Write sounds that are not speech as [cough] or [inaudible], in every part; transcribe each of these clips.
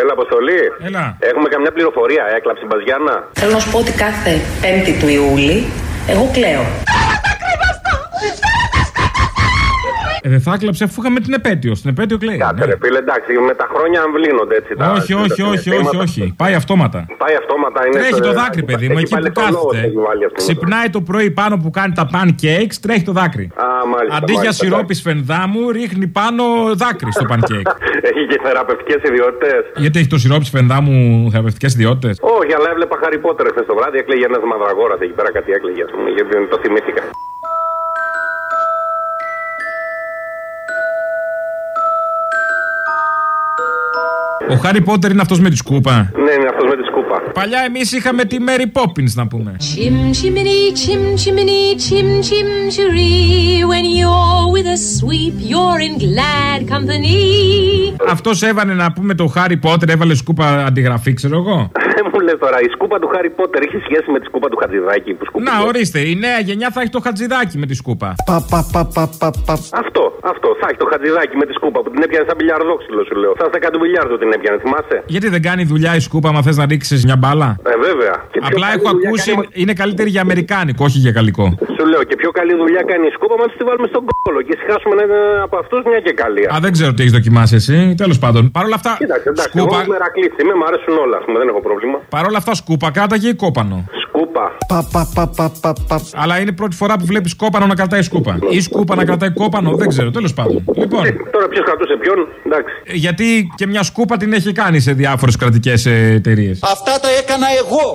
Έλα, αποστολή. Έλα. Έχουμε καμιά πληροφορία, έκλαψε η Μπαζιάννα. Θέλω να σου πω ότι κάθε 5η του Ιούλη εγώ κλαίω. Ε, δεν θα κλαψε αφού είχαμε την επέτειο. Στην επέτειο κλαίει. Κάτσε, ναι. ρε φίλε, εντάξει, με τα χρόνια αμβλύνονται έτσι. τα- Όχι, τα- όχι, τα όχι, όχι, συναισθήματα. όχι. Πάει αυτόματα. Πάει αυτόματα, είναι. Τρέχει στο- το δάκρυ, παιδί μου, έχει εκεί πάλι που το λόγο, κάθεται. έχει βάλει, ας πούμε. Ξυπνάει το πρωί πάνω που κάνει τα pancakes, τρέχει το δάκρυ. Α, μάλιστα. Αντί για μάλιστα, σιρόπι σφενδάμου, ρίχνει πάνω δάκρυ στο pancake. [laughs] Έχει και θεραπευτικές ιδιότητες. Γιατί έχει το σιρόπι σφενδάμου θεραπευτικές ιδιότητες; Όχι, αλλά έβλεπα Harry Potter χθε το βράδυ. Έκλαιγε ένας μαυραγόρας εκεί πέρα, κάτι έκλαιγε, ας πούμε, γιατί το θυμήθηκα. Ο Χάρι Πότερ είναι αυτός με τη σκούπα. Ναι, είναι αυτός με τη σκούπα. Παλιά εμείς είχαμε τη Mary Poppins να πούμε. Chim chimney, chim chimney, chim chim chiree. When you're with a sweep, you're in glad company. Αυτός έβανε να πούμε το Χάρι Πότερ, έβαλε σκούπα αντιγραφή, ξέρω εγώ. [laughs] Δεν μου λες τώρα, η σκούπα του Χάρι Πότερ έχει σχέση με τη σκούπα του Χατζηδάκη που σκούπιζε; Να, ορίστε, η νέα γενιά θα έχει το χατζηδάκι με τη σκούπα. Αυτό, αυτό. Θα έχει το Χατζηδάκη με τη σκούπα που την έπιανε σαν μπιλιαρδόξυλο, σου λέω. Σαν στα μπιλιάρδο την έπιανε, θυμάσαι; Γιατί δεν κάνει δουλειά η σκούπα, μα θες να ρίξεις μια μπάλα; Ε, βέβαια. Και πιο Απλά καλή έχω δουλειά ακούσει κάνει- είναι καλύτερη για αμερικάνικο, όχι για γαλλικό. Σου λέω και πιο καλή δουλειά κάνει η σκούπα, μα τη βάλουμε στον κόλο και συχάσουμε ένα από αυτούς μια και καλή. Α, δεν ξέρω τι έχεις δοκιμάσει εσύ. Τέλος πάντων. Παρ' όλα αυτά. Κοίταξε, εντάξει, σκούπα, εγώ μερακλής είμαι, μου αρέσουν όλα, ας πούμε, δεν έχω πρόβλημα. παρ' όλα αυτά, σκούπα κράταγε ή κόπανο. Σκούπα. Αλλά είναι η πρώτη φορά που βλέπεις κόπανο να κρατάει σκούπα. Ή σκούπα να κρατάει κόπανο, δεν ξέρω. Τέλος πάντων. Λοιπόν, Ε, τώρα ποιος κρατούσε ποιον, εντάξει. ε, γιατί και μια σκούπα την έχει κάνει σε διάφορες κρατικές εταιρείες. Αυτά τα έκανα εγώ.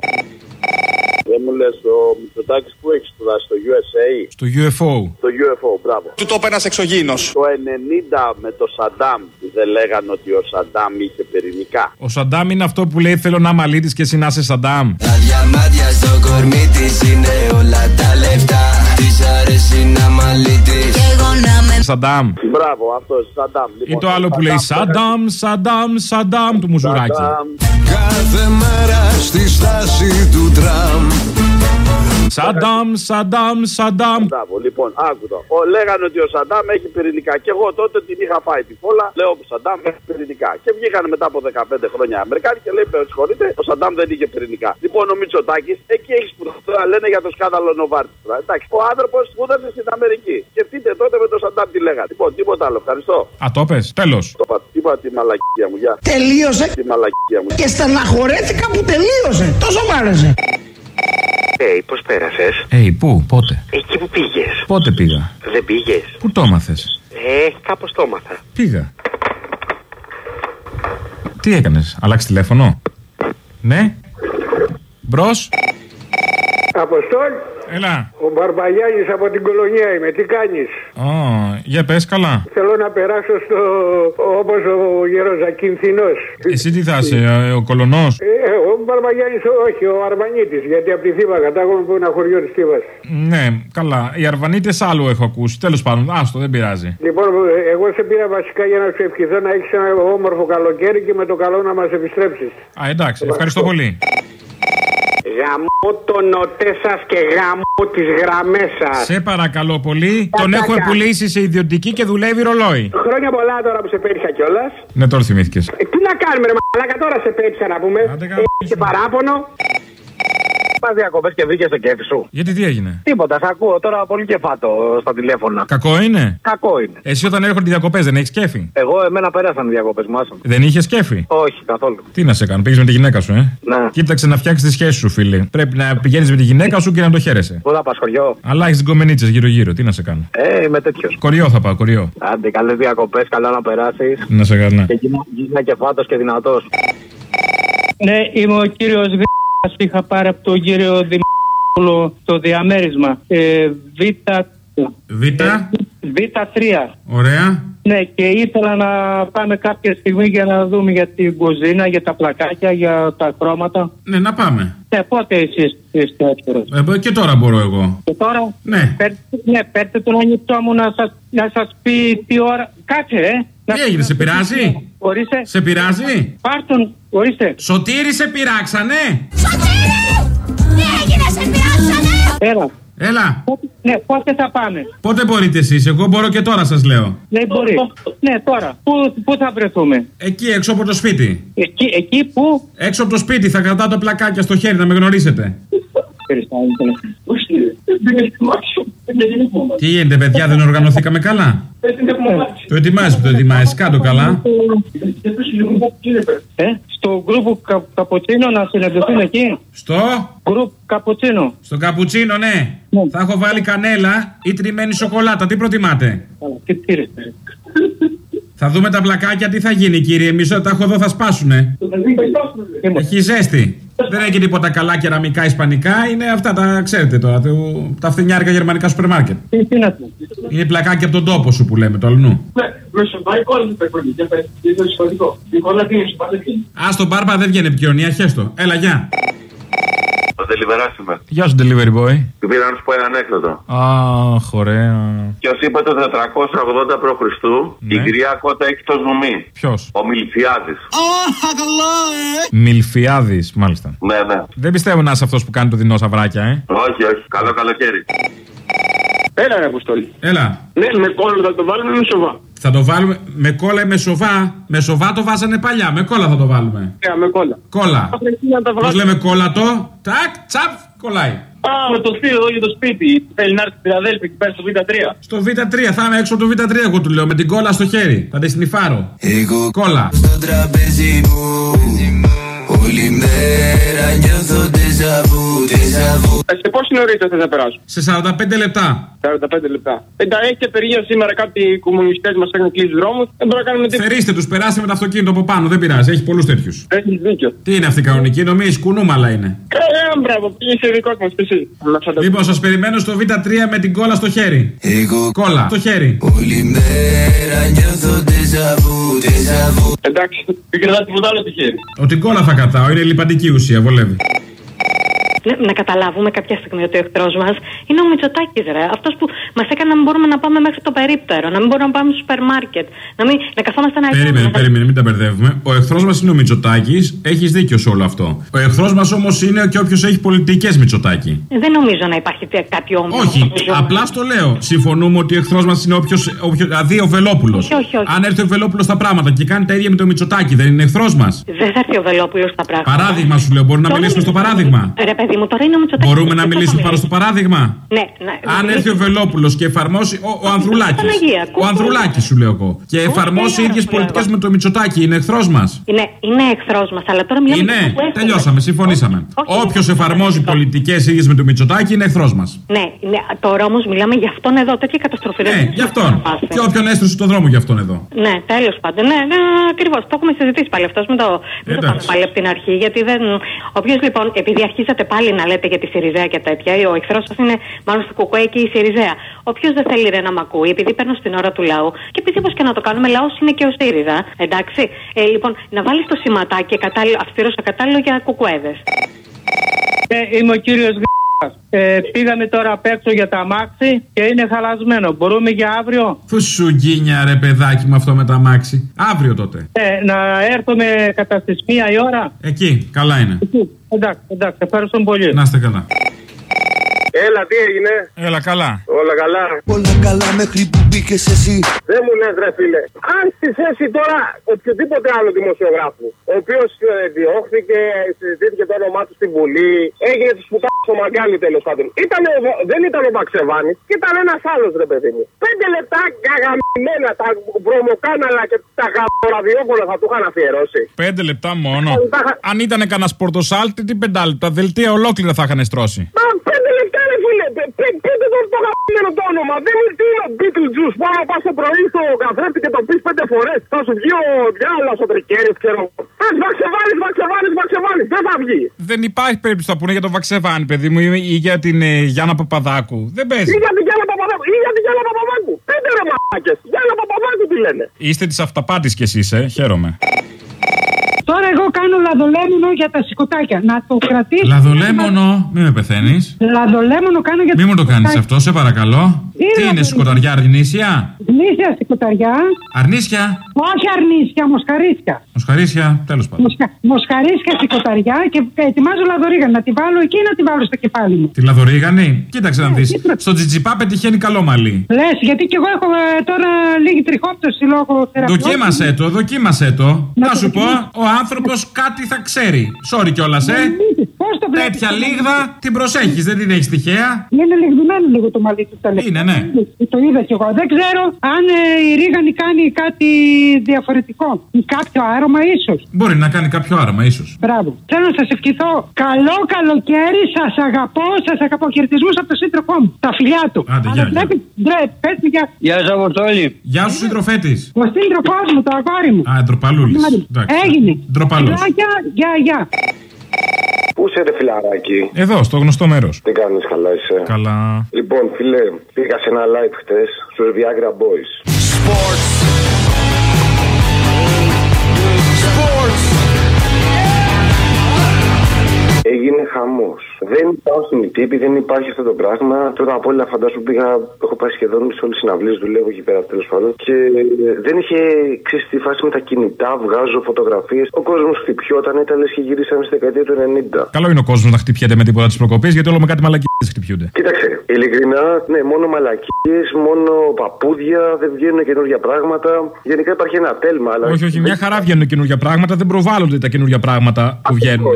Δεν μου λες ο Μητσοτάκης που έχεις σπουδάσει στο USA. Στο UFO. Το UFO, μπράβο. Του το ένας εξωγήινος. Το 90 με το Σαντάμ που δεν λέγανε ότι ο Σαντάμ είχε πυρηνικά. Ο Σαντάμ είναι αυτό που λέει Θέλω να μαλίτη και εσύ να είσαι Σαντάμ. Τα διαμάντια στο κορμί της είναι όλα τα λεφτά. Της αρέσει να μαλίτη. Σαντάμ. Μπράβο, αυτός Σαντάμ. Ή Λοιπόν, το άλλο που λέει Σαντάμ, Σαντάμ, Σαντάμ του μουζουράκι. Σαντάμ. Κάθε μέρα στη στάση του τραμ. Σαντάμ, Σαντάμ, Σαντάμ. Μπράβο, λοιπόν, άκου το. Ο, λέγανε ότι ο Σαντάμ έχει πυρηνικά. Και εγώ τότε την είχα πάει τη φόλα, λέω ο Σαντάμ έχει πυρηνικά. Και βγήκαν μετά από 15 χρόνια οι Αμερικάνοι και λέει: «Με Συγχωρείτε, ο Σαντάμ δεν είχε πυρηνικά. Λοιπόν, ο Μητσοτάκης εκεί έχεις σπουδάσει. Τώρα λένε για το σκάνδαλο Νοβάρτης. Εντάξει, ο άνθρωπος σπούδασε στην Αμερική. Σκεφτείτε τότε με τον Σαντάμ τι λέγανε. Λοιπόν, τίποτα άλλο. Ευχαριστώ. Α, το πες. Τέλος. Το είπα, είπα τη μαλακία μου, γεια. Τελείωσε Τη μαλακία μου. και στεναχωρέθηκα που τελείωσε. Τόσο μ' άρεσε. Ε, πώς πέρασες; Ε, πού, πότε; Εκεί που πήγες. Πότε πήγα; Δεν πήγες. Πού το έμαθες; Ε, κάπως το έμαθα. Πήγα. Τι έκανες, αλλάξεις τηλέφωνο; Ναι. Μπρος. Αποστόλ, Έλα. ο Μπαρμπαγιάννης από την κολονία είμαι. Τι κάνεις; Ω, για πες καλά. Θέλω να περάσω στο όπως ο γέρος Ακινθινός. Εσύ τι θα είσαι, ε, ο κολονός; Ε, ο Μπαρμπαγιάννης όχι, ο Αρβανίτης, γιατί από τη Θήβα κατάγομαι που είναι ένα χωριός της Θήβας. Ναι, καλά. Οι Αρβανίτες άλλο έχω ακούσει. Τέλος πάντων, άστο, δεν πειράζει. Λοιπόν, εγώ σε πήρα βασικά για να σου ευχηθώ να έχεις ένα όμορφο καλοκαίρι και με το καλό να μας επιστρέψεις. Α, εντάξει, ευχαριστώ πολύ. Γαμώ τον νοτέ σας και γαμώ τις γραμμές σας. Σε παρακαλώ πολύ. Τον έχω πουλήσει σε ιδιωτική και δουλεύει ρολόι. Χρόνια πολλά τώρα που σε πέτυχα κιόλας. Ναι, τώρα θυμήθηκες. Ε, τι να κάνουμε, ρε Μαλάκα, τώρα σε πέτυχα να πούμε. Άντε, Ε, γαμίσου. και παράπονο. Πα διακοπέ και βρήκε το κέφι σου. Γιατί τι έγινε. Τίποτα, σε ακούω τώρα πολύ κεφάτο στα τηλέφωνα. Κακό είναι. Κακό είναι. Εσύ όταν έρχονται διακοπέ δεν έχει κέφι. Εγώ, εμένα πέρασαν οι διακοπέ μου, άσον. Δεν είχε κέφι. Όχι, καθόλου. Τι να σε κάνω, πήγε με τη γυναίκα σου, ε. Ναι. Κοίταξε να φτιάξει τη σχέση σου, φίλε. Πρέπει να πηγαίνει με τη γυναίκα σου και να το χαίρεσαι. Πού θα πα χωριό. Αλλά έχει κομμενίτσε γύρω-γύρω, τι να σε κάνω. Ε, είμαι τέτοιο. Κοριό θα πάω, κοριό. Άντε, καλέ διακοπέ, καλά να περάσει. Να σε κάνω. Και γίνα- γίνα και φάτο και δυνατό. Ναι, είμαι ο κύριος Β. Είχα πάρει από τον κύριο Δημόπουλο το διαμέρισμα. Ε, Β. Β; Β3. Ωραία. Ναι, και ήθελα να πάμε κάποια στιγμή για να δούμε για την κουζίνα, για τα πλακάκια, για τα χρώματα. Ναι, να πάμε. Ναι, πότε εσείς είστε έτοιμος; Ε, και τώρα μπορώ εγώ. Και τώρα, Ναι. παίρνετε, ναι, παίρνετε τον ανοιχτό μου να σας, να σας πει τι ώρα. Κάτσε, ε. Τι έγινε, σε πειράζει; Ορίστε. Σε πειράζει; Πάρ' τον, ορίστε. Σωτήρι σε πειράξανε; Τι έγινε, σε πειράσανε! Έλα, Έλα. Ναι, πότε θα πάμε. Πότε μπορείτε εσείς, εγώ μπορώ και τώρα σας λέω. Ναι, μπορεί. Ναι, τώρα. Πού, πού θα βρεθούμε; Εκεί έξω από το σπίτι. Εκεί, εκεί που. Έξω από το σπίτι θα κρατάω τα πλακάκια στο χέρι να με γνωρίσετε. Τι γίνεται, παιδιά, δεν οργανωθήκαμε καλά; Το ετοιμάζεις, το ετοιμάζεις, κάτω καλά. Ε, στο γκρουπ κα, Καπουτσίνο να συναντηθούν εκεί; Στο, Γκρουπ Καπουτσίνο. στο καπουτσίνο, ναι. Θα έχω βάλει κανέλα ή τριμμένη σοκολάτα. Τι προτιμάτε; Καλά, Τι τήρησε. Θα δούμε τα πλακάκια, τι θα γίνει, κύριε. Εμεί τα έχω εδώ, θα σπάσουνε. Έχει ζέστη. Δεν έχει τίποτα καλά κεραμικά ισπανικά. Είναι αυτά τα ξέρετε τώρα. το- τα φθηνιάρικα γερμανικά σούπερ μάρκετ. Τι, τι να πω. Είναι πλακάκια από τον τόπο σου που λέμε, το αλλού. Α, στον μπάρμπα δεν βγαίνει επικοινωνία, χέστο. Έλα, γεια. Το deliverás είμαι. Γεια σου, delivery boy. Του πήρα να σου πω ένα ανέκδοτο. Αχ, ωραία. Ποιο είπε το 480 π.Χ. η γριά κότα έχει το ζουμί. Ποιος; Ο Μιλτιάδη. Μιλφιάδης, μάλιστα. Ναι, ναι. Δεν πιστεύω να είσαι αυτός που κάνει το δεινό σαβράκια, ε. Όχι, όχι. Καλό καλοκαίρι. Έλα ρε Αποστόλη. Έλα. Ναι, με κόλλο θα το βάλουμε με σοβά. Θα το βάλουμε με κόλλα ή με σοβά. Με σοβά το βάζανε παλιά. Με κόλλα θα το βάλουμε. Ναι, με κόλλα. Κόλλα. Πρέπει να τα Πώς βγάλουμε. λέμε κόλλα το; Τάκ, τσαπ, κολλάει. Α, με το θείο εδώ για το σπίτι. Θέλει να έρθει η Φιλαδέλφη και πάει στο Β3. Στο Β3, θα είμαι έξω από το Β3, εγώ του λέω. Με την κόλλα στο χέρι. Θα τη σνιφάρω. Εγώ Κόλλα. στο τραπέζι μου Όλη μέρα νιώθω τεζαβού, τεζαβού Ε, σε πόση νωρίτερα θες να περάσω; Σε 45 λεπτά. 45 λεπτά. Ε, τα έχει απεργία σήμερα κάποιοι κομμουνιστές μας έχουν κλείσει δρόμους. Δεν μπορούμε να κάνουμε τίποτα. Θερίστε τους, περάστε με το αυτοκίνητο από πάνω. Δεν πειράζει, έχει πολλούς τέτοιους. Έχεις δίκιο. Τι είναι αυτή η κανονική, νομίζεις κουνούμαλα είναι. Ε, μπράβο, πήγε σε δικός μας εσύ. Να φανταστώ. Λοιπόν, σας περιμένω στο Β3 με την κόλλα στο χέρι. Εγώ Κόλλα, στο χέρι. όλη μέρα νιώθω τεζαβού, τεζαβού Εντάξει, δεν κρατά τίποτα άλλο τυχαίρι. Ότι την κόλλα θα κατάω, είναι λιπαντική ουσία, βολεύει. Ναι, να καταλάβουμε κάποια στιγμή ότι ο εχθρός μας είναι ο Μητσοτάκης, ρε. Αυτός που μας έκανε να μην μπορούμε να πάμε μέχρι το περίπτερο, να μην μπορούμε να πάμε στο σούπερ μάρκετ, να, μην, να καθόμαστε να Περίμενε, να- περίμενε, μην τα μπερδεύουμε. Ο εχθρός μας είναι ο Μητσοτάκης, έχεις δίκιο σε όλο αυτό. Ο εχθρός μας όμως είναι και όποιος έχει πολιτικές Μητσοτάκη. Ε, Δεν νομίζω να υπάρχει τε- κάτι όμορφο. Όχι, απλά στο λέω. Συμφωνούμε ότι ο εχθρός μας είναι όποιο. Δηλαδή ο Βελόπουλος. Όχι, όχι, όχι. Αν έρθει ο Βελόπουλος στα πράγματα και κάνει τα ίδια με το Μητσοτάκη, δεν είναι εχθρός μας. Δεν θα έρθει ο Βελόπουλος στα πράγματα. Παράδειγμα σου λέω, μπορούμε να Τώρα μιλήσουμε στο είναι- παράδειγμα. Ρε παιδί μου, τώρα είναι ο Μητσοτάκης. Μπορούμε να μιλήσουμε πάνω στο παράδειγμα; Ναι, ναι. Αν έρθει ο Βελόπουλος και εφαρμόσει. Ο, ο Ανδρουλάκης. Παναγία, Ο ακούω. Ανδρουλάκης σου λέω εγώ. Και εφαρμόσει ωραία, ίδιες σου πολιτικές λέω. με το Μητσοτάκη, είναι εχθρός μας; Είναι, είναι εχθρός μας, αλλά τώρα μιλάμε Είναι, για αυτό που έχουμε. τελειώσαμε, συμφωνήσαμε. Όχι, Όποιος όχι. εφαρμόζει πολιτικές ίδιες με το Μητσοτάκη είναι εχθρός μας. Ναι, ναι, τώρα όμως μιλάμε για αυτόν εδώ, τέτοια καταστροφή. δεν Ναι, μπορεί γι' να αυτόν. πάθει. Και όποιον έστρωσε στον δρόμο γι' αυτόν εδώ. Ναι, τέλος πάντων. Ναι, ναι ακριβώς. Το έχουμε συζητήσει πάλι αυτό. Μην το, μην το Εντάξει. πάμε πάλι από την αρχή. Γιατί δεν. Όποιος λοιπόν, επειδή αρχίσατε πάλι να λέτε για τη Σιριζέα και τέτοια, ο εχθρός σας είναι μάλλον στο Κουκουέ και η Σιριζέα. Όποιος δεν θέλει ρε να μ' ακούει, επειδή παίρνω στην ώρα του λαού και επειδή όπως και να το κάνουμε, λαός είναι και ο ΣΥΡΙΖΑ. Εντάξει. Ε, λοιπόν, να βάλει το σηματάκι κατάλληλο, αυστηρό κατάλληλο για κουκουέδες. Ε, είμαι ο κύριος ε, πήγαμε τώρα απ' έξω για τα αμάξι και είναι χαλασμένο. Μπορούμε για αύριο; Πού σου γκίνια ρε παιδάκι με αυτό με τα μάξι. Αύριο τότε. ε, να έρθουμε κατά στις μία η ώρα; Εκεί, καλά είναι. Εκεί. Εντάξει, εντάξει, ευχαριστώ πολύ. Να είστε καλά. Έλα, τι έγινε; Έλα, καλά. Όλα καλά. Όλα καλά μέχρι που μπήκες εσύ Δεν μου λες ρε φίλε. Αν στη θέση τώρα οποιοδήποτε άλλο δημοσιογράφου, ο οποίος διώχθηκε, συζητήθηκε το όνομά του στην Βουλή, έγινε τη σπουτά στο μαγκάλι τέλος πάντων. Ήτανε ο- δεν ήταν ο Μπαξεβάνη, ήταν ένας άλλος ρε παιδί μου. Πέντε λεπτά καγαμμένα τα βρωμοκάναλα και τα γαμπροραδιόφωνα θα του είχαν αφιερώσει. Πέντε λεπτά μόνο. Αν ήταν κανένα πορτοσάλτη, τι πεντάλεπτα. Δελτία ολόκληρα θα είχαν στρώσει. Μα πέντε λεπτά ρε φίλε, πε- πε- πέντε το το γαμμένο το όνομα. Δεν είναι τι είναι ο Beetlejuice. Πάω να πας το πρωί στο καθρέφτη και το πεις πέντε φορές. Θα σου βγει ο διάλογος ο τρικέρης, ξέρω. Πες βαξεβάνης, βαξεβάνης, βαξεβάνης. Δεν θα βγει. Δεν υπάρχει περίπτωση να πούνε για τον Βαξεβάνη, παιδί μου, ή για την ε, Γιάννα Παπαδάκου. Δεν Ή παίζει. για την Γιάννα Παπαδάκου. Ή για την Γιάννα Παπαδάκου. Πέντε ρε μαλάκες. Γιάννα Παπαδάκου τι λένε. Είστε της αυταπάτης κι εσείς, ε. Χαίρομαι. Τώρα Εγώ κάνω λαδολέμονο για τα σηκωτάκια. Να το κρατήσω. Λαδολέμονο, μην με πεθαίνεις. Λαδολέμονο κάνω για τα Μην μου το κάνεις σηκωτάκια. αυτό, σε παρακαλώ. Είναι Τι είναι, παιδί. σκοταριά αρνήσια; Γνήσια σηκωταριά. Αρνήσια; Όχι αρνίσια, μοσχαρίσια. Μοσχαρίσια, τέλος πάντων. Μοσχα... Μοσχαρίσια σηκωταριά και ετοιμάζω λαδορίγα. Να τη βάλω εκεί ή να τη βάλω στο κεφάλι μου; Τη λαδορίγανη; Κοίταξε να δεις. Στο τζιτζιπά πετυχαίνει καλό μαλλί. Λες, γιατί κι εγώ έχω ε, τώρα λίγη τριχόπτωση λόγω θεραπείας. Δοκίμασέ το, δοκίμασέ το. Να Να το σου πω, δοκιμάσω. ο άνθρωπος κάτι θα ξέρει. Sorry κιόλας, ε. Πώς το βλέπεις Τέτοια το μαλλί; λίγδα την προσέχεις, δεν την έχεις τυχαία. Είναι λιγμένο λίγο το μαλλί του τελευταία. Είναι, ναι. Το είδα κι εγώ. Δεν ξέρω αν ε, η Ρίγανη κάνει κάτι διαφορετικό. Ή κάποιο άρωμα ίσως. Μπορεί να κάνει κάποιο άραμα, ίσως. Μπράβο. Θέλω να σας ευχηθώ καλό καλοκαίρι. Σας αγαπώ. Σας αγαπώ. Χαιρετισμούς από τον σύντροφό μου. Τα φιλιά του. Άντε, Αλλά γεια, γεια. πρέπει- Ντρε, πες μου για. Γεια σα, Αποστόλη. Γεια σου, συντροφέ τη. Ο σύντροφός μου, το αγόρι μου. Α, ντροπαλούλης. Έγινε. Ντροπαλό. Φιλάκια, Γεια, γεια. Πού είσαι, ρε φιλαράκι. Εδώ, στο γνωστό μέρος. Τι κάνεις, καλά είσαι; Καλά. Λοιπόν, φίλε, πήγα σε ένα live χτε στους Viagra Boys. Έγινε χαμός. Δεν υπάρχουν οι τύποι, δεν υπάρχει αυτό το πράγμα. Πρώτα απ' όλα, φαντάσου πήγα, έχω πάει σχεδόν σε όλες τις συναυλίες, δουλεύω εκεί πέρα τέλος πάντων. Και ε, δεν είχε ξέρεις τη φάση με τα κινητά, βγάζω φωτογραφίες. Ο κόσμος χτυπιόταν, ήταν λες και γυρίσαμε στη δεκαετία του 90. Καλό είναι ο κόσμος να χτυπιέται με τίποτα της προκοπής, γιατί όλο με κάτι μαλακίες χτυπιούνται. Κοίταξε, ειλικρινά, ναι, μόνο μαλακίες, μόνο παπούδια, δεν βγαίνουν καινούργια πράγματα. Γενικά υπάρχει ένα τέλμα, αλλά. Όχι, όχι, μια χαρά βγαίνουν καινούργια πράγματα, δεν προβάλλονται τα καινούργια πράγματα που βγαίνουν.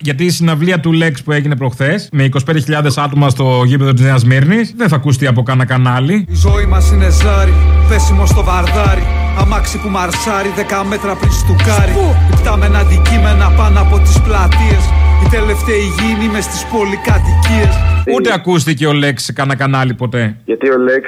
Γιατί η συναυλία του Lex που έγινε προχθές, με 25.000 άτομα στο γήπεδο της Νέας Μύρνης, δεν θα ακουστεί από κανένα κανάλι. Η ζωή μας είναι ζάρι, πέσιμο στο βαρδάρι. Αμάξι που μαρσάρει 10 μέτρα πριν στουκάρει. Υπτάμενα αντικείμενα πάνω από τις πλατείες. Η τελευταία υγιεινή μες στις πολυκατοικίες. Ούτε ακούστηκε ο Lex σε κανένα κανάλι ποτέ. Γιατί ο Λέξ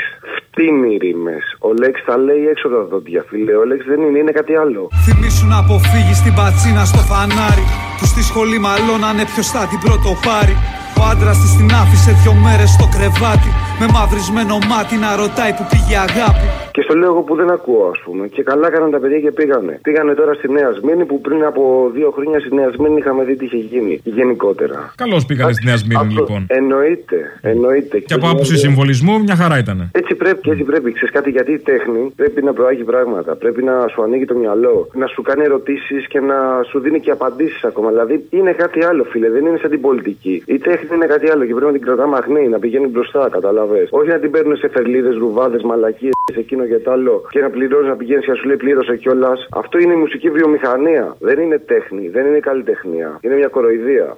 φτύνει ρήμες. Ο Λέξ τα λέει έξω από τα δόντια, φίλε. Ο Λέξ δεν είναι, είναι κάτι άλλο. Θυμήσου να αποφύγεις την πατσίνα στο φανάρι. Που στη σχολή μαλώνανε ποιο θα την πρώτο πάρει. Ο άντρας της την άφησε δυο μέρες στο κρεβάτι. Με μαυρισμένο μάτι να ρωτάει που πήγε η αγάπη. Και στο λέω εγώ που δεν ακούω, ας πούμε. Και καλά έκαναν τα παιδιά και πήγανε. Πήγανε τώρα στη Νέα Σμύρνη που πριν από δύο χρόνια στη Νέα Σμύρνη είχαμε δει τι είχε γίνει. Γενικότερα. Καλώς πήγανε στη Νέα Σμύρνη, λοιπόν. Εννοείται, εννοείται. Και από άποψη συμβολισμού, μια χαρά ήταν. Έτσι πρέπει και έτσι πρέπει. Ξέρεις κάτι, γιατί η τέχνη πρέπει να προάγει πράγματα. Πρέπει να σου ανοίγει το μυαλό. Να σου κάνει ερωτήσεις και να σου δίνει και απαντήσεις ακόμα. Δηλαδή είναι κάτι άλλο, φίλε. Δεν είναι σαν την πολιτική. Η τέχνη είναι κάτι άλλο και πρέπει να την κρατάμε αχνή, να πηγαίνει μπροστά, καταλαβέ. Όχι να την παίρνουν σε φερλίδες, ρουβάδες, μαλακίες, εκείνο και το άλλο. Και να πληρώνεις να πηγαίνεις και να σου λέει πλήρωσε κιόλας. Αυτό είναι η μουσική βιομηχανία. Δεν είναι τέχνη, δεν είναι καλλιτεχνία. Είναι μια κοροϊδία.